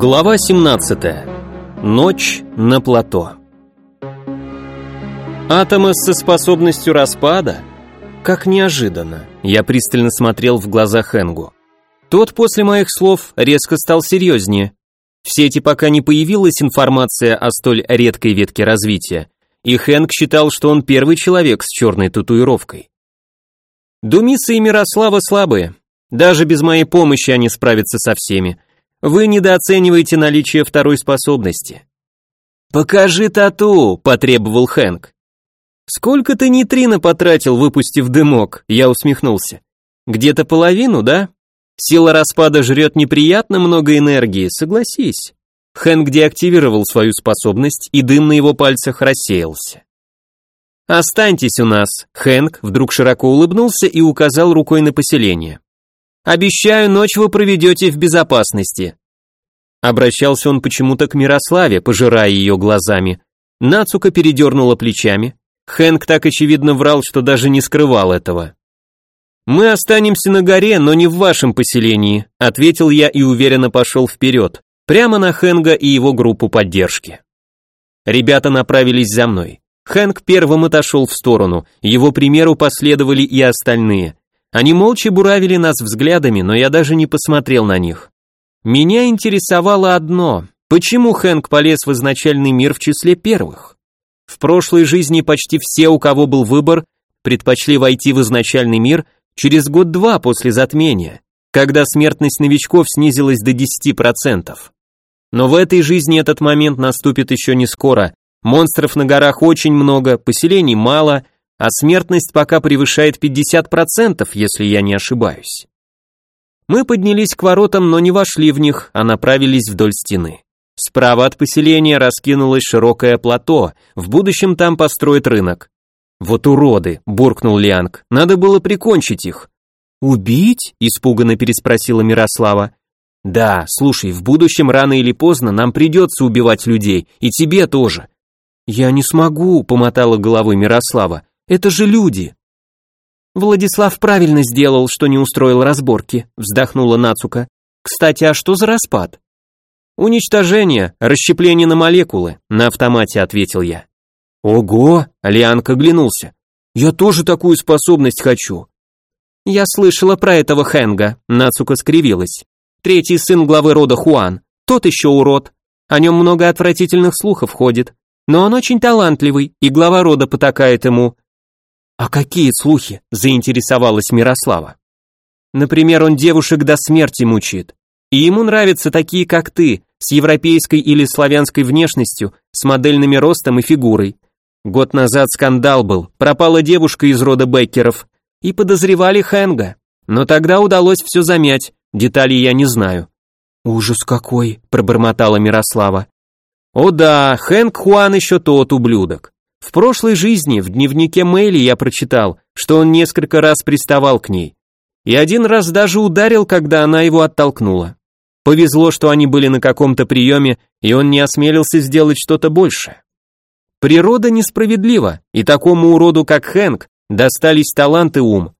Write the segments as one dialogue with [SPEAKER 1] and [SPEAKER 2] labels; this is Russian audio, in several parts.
[SPEAKER 1] Глава 17. Ночь на плато. Атомы со способностью распада? Как неожиданно. Я пристально смотрел в глаза Хэнгу. Тот после моих слов резко стал серьезнее. В сети пока не появилась информация о столь редкой ветке развития, и Хэнк считал, что он первый человек с черной татуировкой. Думиса и Мирослава слабые. Даже без моей помощи они справятся со всеми. Вы недооцениваете наличие второй способности. «Покажи тату», — потребовал Хэнк. «Сколько ты нейтрино потратил, выпустив дымок?» Я усмехнулся. «Где-то половину, да? Сила распада жрет неприятно много энергии, согласись». Хэнк деактивировал свою способность, и дым на его пальцах рассеялся. «Останьтесь у нас», — Хэнк вдруг широко улыбнулся и указал рукой на поселение. Обещаю, ночь вы проведете в безопасности». Обращался он почему-то к Мирославе, пожирая ее глазами. Нацука передернула плечами. Хэнк так очевидно врал, что даже не скрывал этого. «Мы останемся на горе, но не в вашем поселении», ответил я и уверенно пошел вперед, прямо на Хэнга и его группу поддержки. Ребята направились за мной. Хэнк первым отошел в сторону, его примеру последовали и остальные. Они молча буравили нас взглядами, но я даже не посмотрел на них. Меня интересовало одно, почему Хэнк полез в изначальный мир в числе первых? В прошлой жизни почти все, у кого был выбор, предпочли войти в изначальный мир через год-два после затмения, когда смертность новичков снизилась до 10%. Но в этой жизни этот момент наступит еще не скоро. Монстров на горах очень много, поселений мало – а смертность пока превышает 50%, если я не ошибаюсь. Мы поднялись к воротам, но не вошли в них, а направились вдоль стены. Справа от поселения раскинулось широкое плато, в будущем там построят рынок. «Вот уроды!» – буркнул Лианг. «Надо было прикончить их». «Убить?» – испуганно переспросила Мирослава. «Да, слушай, в будущем рано или поздно нам придется убивать людей, и тебе тоже». «Я не смогу», – помотала головой Мирослава. Это же люди. Владислав правильно сделал, что не устроил разборки, вздохнула Нацука. Кстати, а что за распад? Уничтожение, расщепление на молекулы, на автомате ответил я. Ого, Алианка оглянулся. Я тоже такую способность хочу. Я слышала про этого Хенга, Нацука скривилась. Третий сын главы рода Хуан, тот еще урод. О нем много отвратительных слухов ходит. Но он очень талантливый, и глава рода потакает ему. «А какие слухи?» – заинтересовалась Мирослава. «Например, он девушек до смерти мучает. И ему нравятся такие, как ты, с европейской или славянской внешностью, с модельными ростом и фигурой. Год назад скандал был, пропала девушка из рода Беккеров, и подозревали Хэнга. Но тогда удалось все замять, деталей я не знаю». «Ужас какой!» – пробормотала Мирослава. «О да, Хэнк Хуан еще тот ублюдок. В прошлой жизни в дневнике Мэйли я прочитал, что он несколько раз приставал к ней. И один раз даже ударил, когда она его оттолкнула. Повезло, что они были на каком-то приеме, и он не осмелился сделать что-то большее. Природа несправедлива, и такому уроду, как Хэнк, достались талант и ум.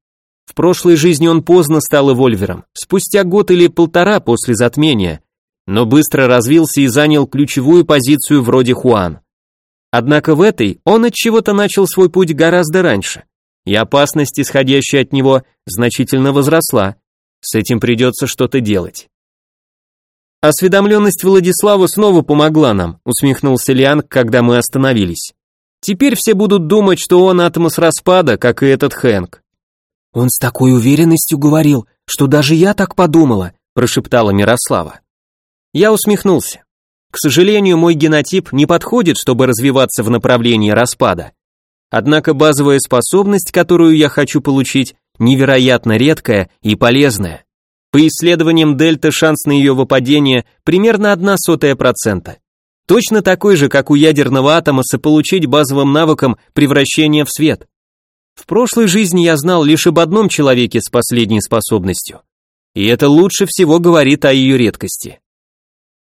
[SPEAKER 1] В прошлой жизни он поздно стал эвольвером, спустя год или полтора после затмения, но быстро развился и занял ключевую позицию вроде Хуан. Однако в этой он от чего-то начал свой путь гораздо раньше, и опасность, исходящая от него, значительно возросла. С этим придется что-то делать. Осведомленность Владислава снова помогла нам, усмехнулся Лианг, когда мы остановились. Теперь все будут думать, что он атомос распада, как и этот Хэнк. Он с такой уверенностью говорил, что даже я так подумала, прошептала Мирослава. Я усмехнулся. К сожалению, мой генотип не подходит, чтобы развиваться в направлении распада. Однако базовая способность, которую я хочу получить, невероятно редкая и полезная. По исследованиям дельта шанс на ее выпадение примерно 0,01%. Точно такой же, как у ядерного атома, сополучить базовым навыком превращения в свет. В прошлой жизни я знал лишь об одном человеке с последней способностью. И это лучше всего говорит о ее редкости.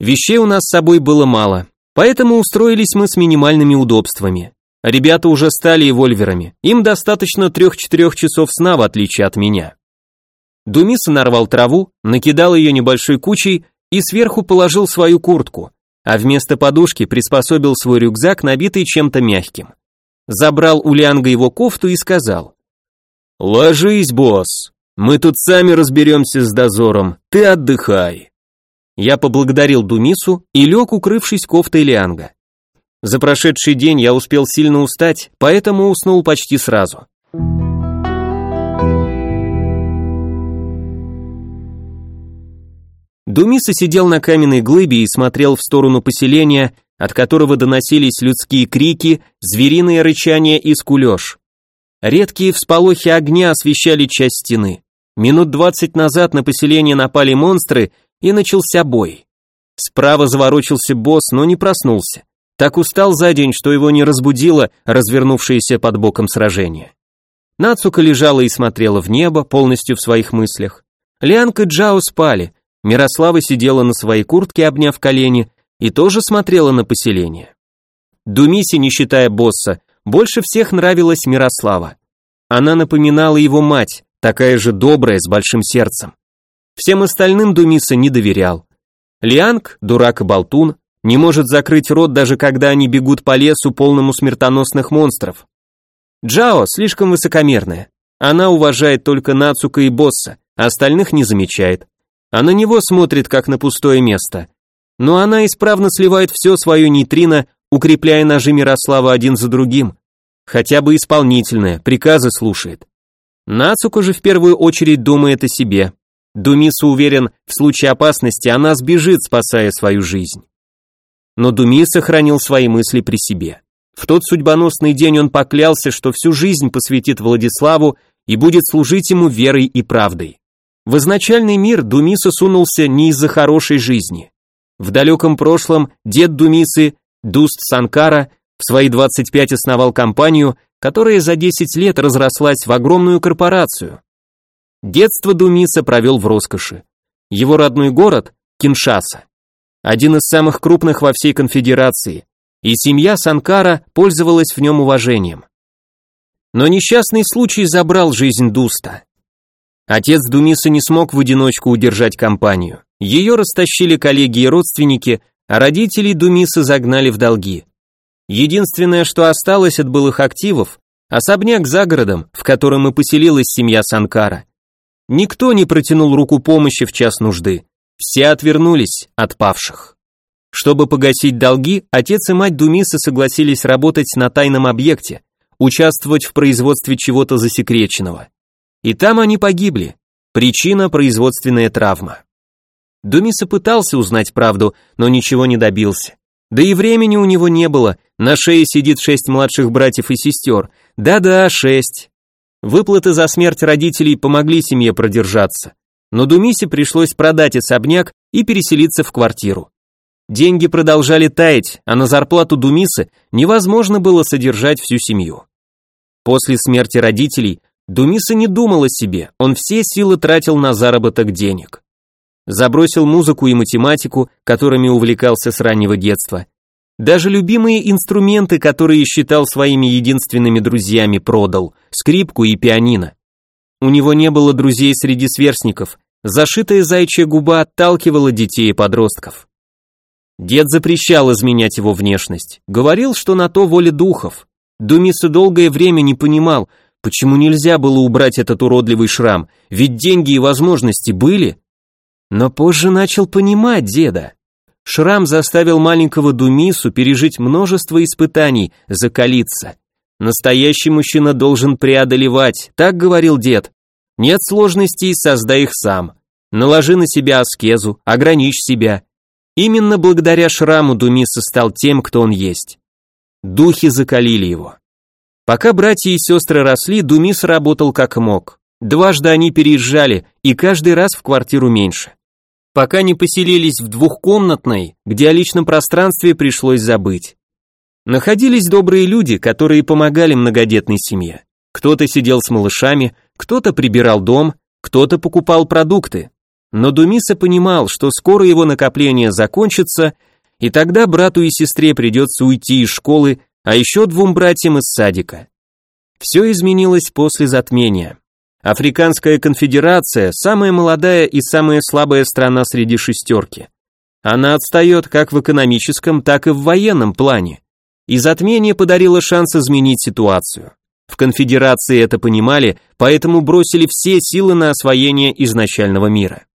[SPEAKER 1] Вещей у нас с собой было мало, поэтому устроились мы с минимальными удобствами. Ребята уже стали эвольверами, им достаточно трех-четырех часов сна, в отличие от меня. Думиса нарвал траву, накидал ее небольшой кучей и сверху положил свою куртку, а вместо подушки приспособил свой рюкзак, набитый чем-то мягким. Забрал у Лианга его кофту и сказал. «Ложись, босс, мы тут сами разберемся с дозором, ты отдыхай». Я поблагодарил Думису и лег, укрывшись кофтой Лианга. За прошедший день я успел сильно устать, поэтому уснул почти сразу. Думиса сидел на каменной глыбе и смотрел в сторону поселения, от которого доносились людские крики, звериное рычание и скулеж. Редкие всполохи огня освещали часть стены. Минут двадцать назад на поселение напали монстры, и начался бой. Справа заворочился босс, но не проснулся. Так устал за день, что его не разбудило развернувшееся под боком сражение. Нацука лежала и смотрела в небо, полностью в своих мыслях. Лианг и Джао спали, Мирослава сидела на своей куртке, обняв колени, и тоже смотрела на поселение. Думисе, не считая босса, больше всех нравилась Мирослава. Она напоминала его мать, такая же добрая, с большим сердцем. Всем остальным Думиса не доверял. Лианг, дурак и болтун, не может закрыть рот, даже когда они бегут по лесу, полному смертоносных монстров. Джао слишком высокомерная. Она уважает только Нацука и босса, а остальных не замечает а на него смотрит как на пустое место. Но она исправно сливает все свое нейтрино, укрепляя ножи Мирослава один за другим. Хотя бы исполнительная, приказы слушает. Нацука же в первую очередь думает о себе. Думиса уверен, в случае опасности она сбежит, спасая свою жизнь. Но Думиса хранил свои мысли при себе. В тот судьбоносный день он поклялся, что всю жизнь посвятит Владиславу и будет служить ему верой и правдой. В изначальный мир Думиса сунулся не из-за хорошей жизни. В далеком прошлом дед Думисы, Дуст Санкара, в свои 25 основал компанию, которая за 10 лет разрослась в огромную корпорацию. Детство Думиса провел в роскоши. Его родной город – Киншаса. Один из самых крупных во всей конфедерации, и семья Санкара пользовалась в нем уважением. Но несчастный случай забрал жизнь Дуста. Отец Думиса не смог в одиночку удержать компанию. Ее растащили коллеги и родственники, а родителей Думиса загнали в долги. Единственное, что осталось от былых активов, особняк за городом, в котором и поселилась семья Санкара. Никто не протянул руку помощи в час нужды. Все отвернулись от павших. Чтобы погасить долги, отец и мать Думиса согласились работать на тайном объекте, участвовать в производстве чего-то засекреченного. И там они погибли. Причина – производственная травма. Думиса пытался узнать правду, но ничего не добился. Да и времени у него не было, на шее сидит шесть младших братьев и сестер. Да-да, шесть. Выплаты за смерть родителей помогли семье продержаться. Но Думисе пришлось продать особняк и переселиться в квартиру. Деньги продолжали таять, а на зарплату Думисы невозможно было содержать всю семью. После смерти родителей Думиса не думал о себе, он все силы тратил на заработок денег. Забросил музыку и математику, которыми увлекался с раннего детства. Даже любимые инструменты, которые считал своими единственными друзьями, продал, скрипку и пианино. У него не было друзей среди сверстников, зашитая зайчья губа отталкивала детей и подростков. Дед запрещал изменять его внешность, говорил, что на то воля духов. Думиса долгое время не понимал, Почему нельзя было убрать этот уродливый шрам? Ведь деньги и возможности были. Но позже начал понимать деда. Шрам заставил маленького Думису пережить множество испытаний, закалиться. Настоящий мужчина должен преодолевать, так говорил дед. Нет сложностей, создай их сам. Наложи на себя аскезу, ограничь себя. Именно благодаря шраму Думиса стал тем, кто он есть. Духи закалили его. Пока братья и сестры росли, Думис работал как мог. Дважды они переезжали, и каждый раз в квартиру меньше. Пока не поселились в двухкомнатной, где о личном пространстве пришлось забыть. Находились добрые люди, которые помогали многодетной семье. Кто-то сидел с малышами, кто-то прибирал дом, кто-то покупал продукты. Но Думиса понимал, что скоро его накопление закончится, и тогда брату и сестре придется уйти из школы а еще двум братьям из садика. Все изменилось после затмения. Африканская конфедерация – самая молодая и самая слабая страна среди шестерки. Она отстает как в экономическом, так и в военном плане. И затмение подарило шанс изменить ситуацию. В конфедерации это понимали, поэтому бросили все силы на освоение изначального мира.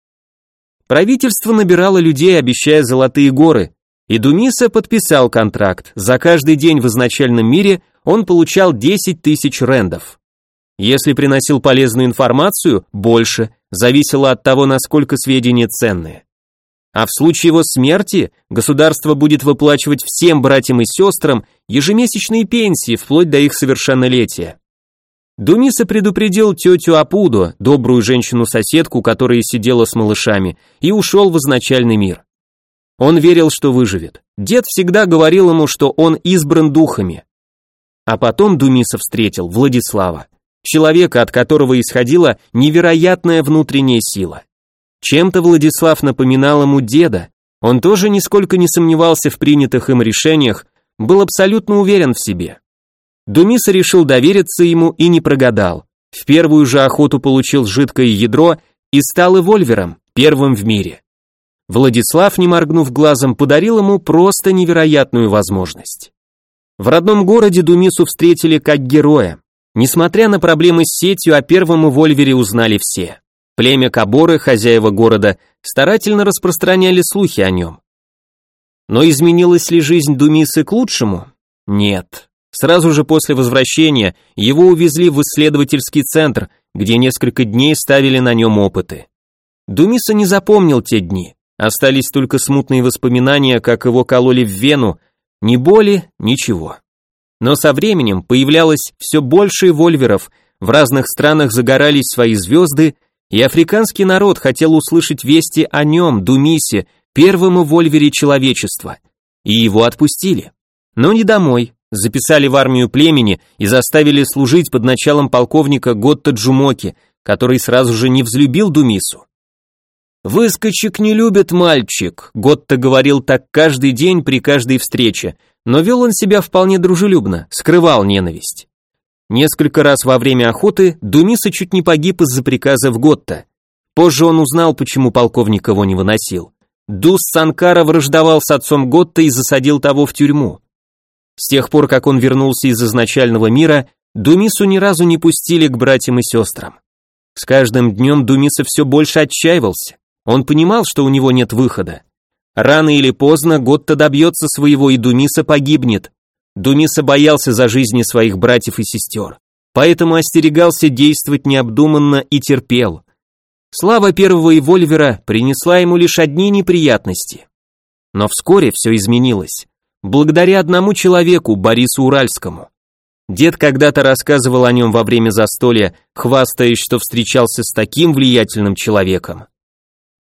[SPEAKER 1] Правительство набирало людей, обещая золотые горы, и Думиса подписал контракт. За каждый день в изначальном мире он получал 10 тысяч рендов. Если приносил полезную информацию, больше, зависело от того, насколько сведения ценные. А в случае его смерти государство будет выплачивать всем братьям и сестрам ежемесячные пенсии вплоть до их совершеннолетия. Думиса предупредил тетю Апуду, добрую женщину-соседку, которая сидела с малышами, и ушел в изначальный мир. Он верил, что выживет. Дед всегда говорил ему, что он избран духами. А потом Думиса встретил Владислава, человека, от которого исходила невероятная внутренняя сила. Чем-то Владислав напоминал ему деда, он тоже нисколько не сомневался в принятых им решениях, был абсолютно уверен в себе. Думиса решил довериться ему и не прогадал. В первую же охоту получил жидкое ядро и стал эвольвером, первым в мире. Владислав, не моргнув глазом, подарил ему просто невероятную возможность. В родном городе Думису встретили как героя. Несмотря на проблемы с сетью, о первом эвольвере узнали все. Племя Каборы, хозяева города, старательно распространяли слухи о нем. Но изменилась ли жизнь Думисы к лучшему? Нет. Сразу же после возвращения его увезли в исследовательский центр, где несколько дней ставили на нем опыты. Думиса не запомнил те дни, остались только смутные воспоминания, как его кололи в вену, ни боли, ничего. Но со временем появлялось все больше вольверов, в разных странах загорались свои звезды, и африканский народ хотел услышать вести о нем, Думисе, первому вольвере человечества, и его отпустили. Но не домой, записали в армию племени и заставили служить под началом полковника Готта Джумоки, который сразу же не взлюбил Думису. «Выскочек не любит мальчик», Готта говорил так каждый день при каждой встрече, но вел он себя вполне дружелюбно, скрывал ненависть. Несколько раз во время охоты Думиса чуть не погиб из-за приказов Готта. Позже он узнал, почему полковник его не выносил. Дус Санкара враждовал с отцом Готта и засадил того в тюрьму. С тех пор, как он вернулся из изначального мира, Думису ни разу не пустили к братьям и сестрам. С каждым днем Думиса все больше отчаивался. Он понимал, что у него нет выхода. Рано или поздно Готта добьется своего, и Думиса погибнет. Думиса боялся за жизни своих братьев и сестер, поэтому остерегался действовать необдуманно и терпел. Слава первого эвольвера принесла ему лишь одни неприятности. Но вскоре все изменилось. Благодаря одному человеку, Борису Уральскому. Дед когда-то рассказывал о нем во время застолья, хвастаясь, что встречался с таким влиятельным человеком.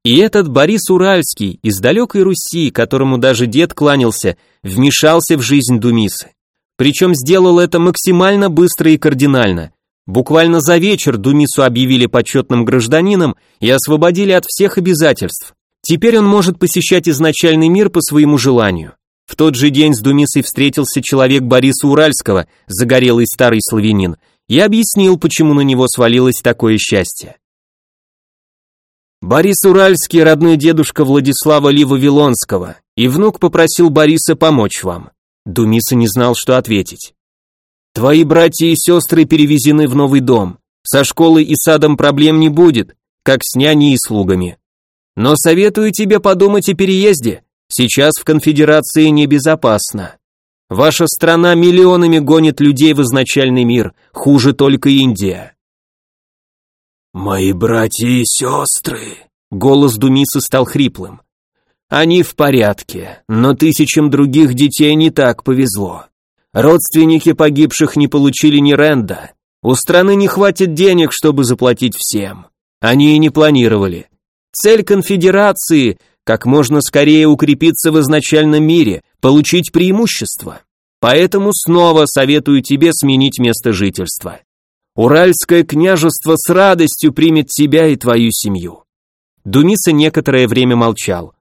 [SPEAKER 1] И этот Борис Уральский из далекой Руси, которому даже дед кланялся, вмешался в жизнь Думисы. Причем сделал это максимально быстро и кардинально. Буквально за вечер Думису объявили почетным гражданином и освободили от всех обязательств. Теперь он может посещать изначальный мир по своему желанию. В тот же день с Думисой встретился человек Бориса Уральского, загорелый старый славянин, и объяснил, почему на него свалилось такое счастье. Борис Уральский – родной дедушка Владислава Ли Вавилонского, и внук попросил Бориса помочь вам. Думиса не знал, что ответить. Твои братья и сестры перевезены в новый дом. Со школой и садом проблем не будет, как с няней и слугами. Но советую тебе подумать о переезде. Сейчас в конфедерации небезопасно. Ваша страна миллионами гонит людей в изначальный мир, хуже только Индия. «Мои братья и сестры!» Голос Думиса стал хриплым. «Они в порядке, но тысячам других детей не так повезло. Родственники погибших не получили ни ренда. У страны не хватит денег, чтобы заплатить всем. Они и не планировали. Цель конфедерации – как можно скорее укрепиться в изначальном мире, получить преимущество. Поэтому снова советую тебе сменить место жительства. Уральское княжество с радостью примет тебя и твою семью. Думиса некоторое время молчал.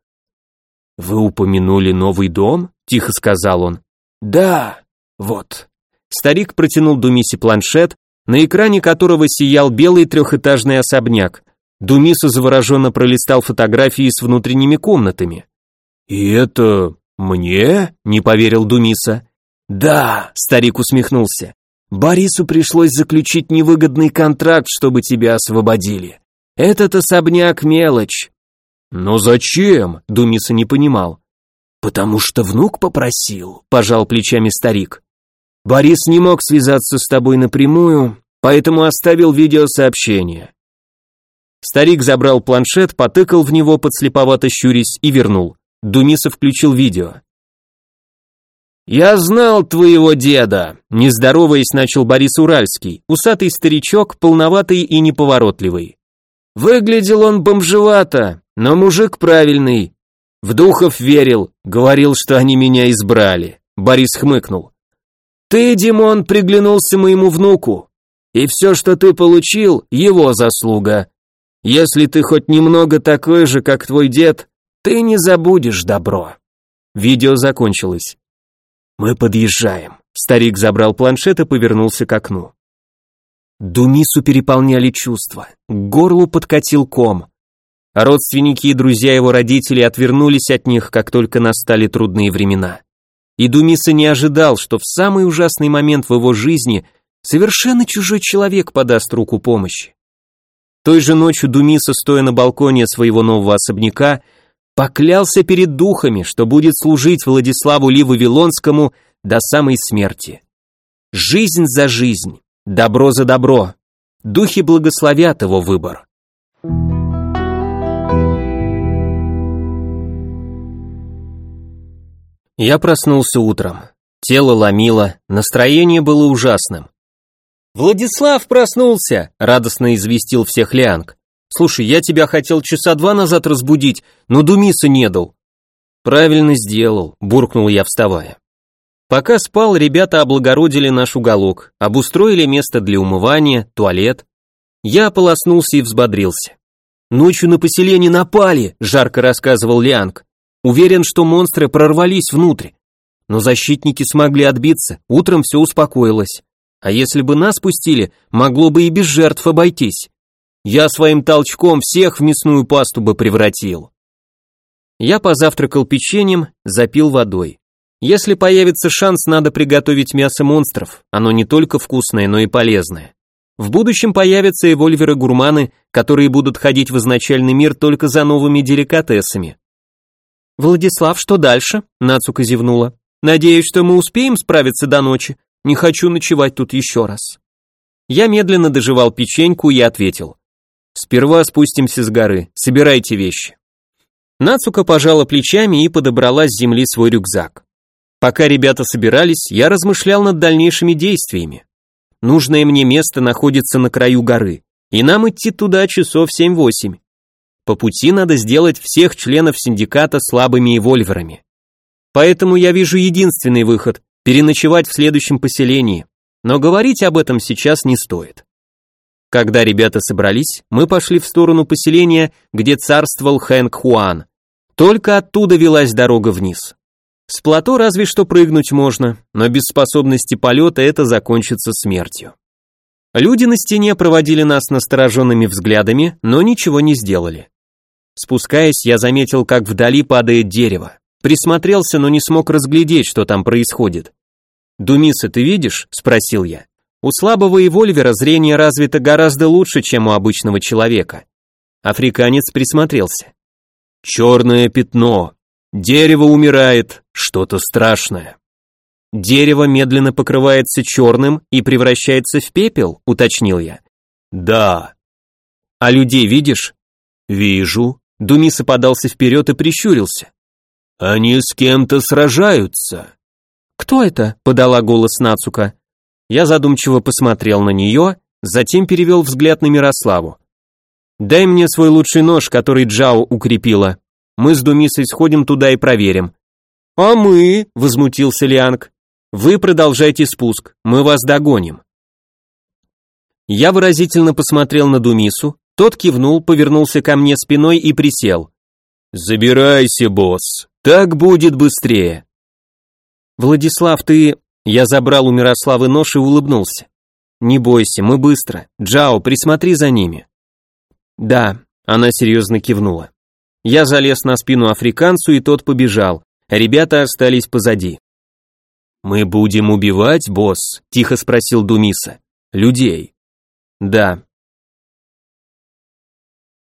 [SPEAKER 1] Вы упомянули новый дом? тихо сказал он. Да, вот. Старик протянул Думисе планшет, на экране которого сиял белый трехэтажный особняк. Думиса завороженно пролистал фотографии с внутренними комнатами. «И это мне?» — не поверил Думиса. «Да», — старик усмехнулся. «Борису пришлось заключить невыгодный контракт, чтобы тебя освободили. Этот особняк — мелочь». «Но зачем?» — Думиса не понимал. «Потому что внук попросил», — пожал плечами старик. «Борис не мог связаться с тобой напрямую, поэтому оставил видеосообщение. Старик забрал планшет, потыкал в него, подслеповато щурясь, и вернул. Думисов включил видео. «Я знал твоего деда», — не здороваясь, начал Борис Уральский, усатый старичок, полноватый и неповоротливый. Выглядел он бомжевато, но мужик правильный. В духов верил, говорил, что они меня избрали. Борис хмыкнул. Ты, Димон, приглянулся моему внуку, и все, что ты получил, его заслуга. Если ты хоть немного такой же, как твой дед, ты не забудешь добро. Видео закончилось. Мы подъезжаем. Старик забрал планшет и повернулся к окну. Думису переполняли чувства. К горлу подкатил ком. Родственники и друзья его родителей отвернулись от них, как только настали трудные времена. И Думиса не ожидал, что в самый ужасный момент в его жизни совершенно чужой человек подаст руку помощи. Той же ночью Думиса, стоя на балконе своего нового особняка, поклялся перед духами, что будет служить Владиславу Ли Вавилонскому до самой смерти. Жизнь за жизнь, добро за добро. Духи благословят его выбор. Я проснулся утром. Тело ломило, настроение было ужасным. «Владислав проснулся!» — радостно известил всех Лианг. «Слушай, я тебя хотел часа два назад разбудить, но Думиса не дал». «Правильно сделал», — буркнул я, вставая. Пока спал, ребята облагородили наш уголок, обустроили место для умывания, туалет. Я ополоснулся и взбодрился. «Ночью на поселение напали», — жарко рассказывал Лианг. «Уверен, что монстры прорвались внутрь. Но защитники смогли отбиться, утром все успокоилось. А если бы нас пустили, могло бы и без жертв обойтись. Я своим толчком всех в мясную пасту бы превратил. Я позавтракал печеньем, запил водой. Если появится шанс, надо приготовить мясо монстров. Оно не только вкусное, но и полезное. В будущем появятся эвольверы-гурманы, которые будут ходить в изначальный мир только за новыми деликатесами. «Владислав, что дальше?» – Нацука зевнула. «Надеюсь, что мы успеем справиться до ночи. Не хочу ночевать тут еще раз. Я медленно доживал печеньку и ответил. Сперва спустимся с горы, собирайте вещи. Нацука пожала плечами и подобрала с земли свой рюкзак. Пока ребята собирались, я размышлял над дальнейшими действиями. Нужное мне место находится на краю горы, и нам идти туда часов 7-8. По пути надо сделать всех членов синдиката слабыми эвольверами. Поэтому я вижу единственный выход переночевать в следующем поселении, но говорить об этом сейчас не стоит. Когда ребята собрались, мы пошли в сторону поселения, где царствовал Хэнк Хуан. Только оттуда велась дорога вниз. С плато разве что прыгнуть можно, но без способности полета это закончится смертью. Люди на стене проводили нас настороженными взглядами, но ничего не сделали. Спускаясь, я заметил, как вдали падает дерево. Присмотрелся, но не смог разглядеть, что там происходит. «Думиса, ты видишь?» – спросил я. У слабого эвольвера зрение развито гораздо лучше, чем у обычного человека. Африканец присмотрелся. «Черное пятно. Дерево умирает. Что-то страшное». «Дерево медленно покрывается черным и превращается в пепел», – уточнил я. «Да». «А людей видишь?» «Вижу». Думиса подался вперед и прищурился. «Они с кем-то сражаются». «Кто это?» – подала голос Нацука. Я задумчиво посмотрел на нее, затем перевел взгляд на Мирославу. «Дай мне свой лучший нож, который Джао укрепила. Мы с Думисой сходим туда и проверим». «А мы?» – возмутился Лианг. «Вы продолжайте спуск, мы вас догоним». Я выразительно посмотрел на Думису, тот кивнул, повернулся ко мне спиной и присел. «Забирайся, босс, так будет быстрее». «Владислав, ты...» Я забрал у Мирославы нож и улыбнулся. «Не бойся, мы быстро. Джао, присмотри за ними». «Да», она серьезно кивнула. Я залез на спину африканцу, и тот побежал. Ребята остались позади. «Мы будем убивать, босс?» – тихо спросил Думиса. «Людей». «Да».